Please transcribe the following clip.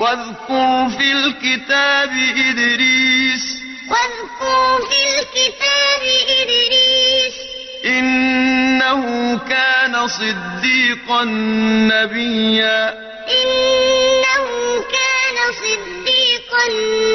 واذكر في الكتاب إدريس. واذكر في الكتاب إدريس. إنه كان صديقا نبيا. إنه كان صديقا نبيا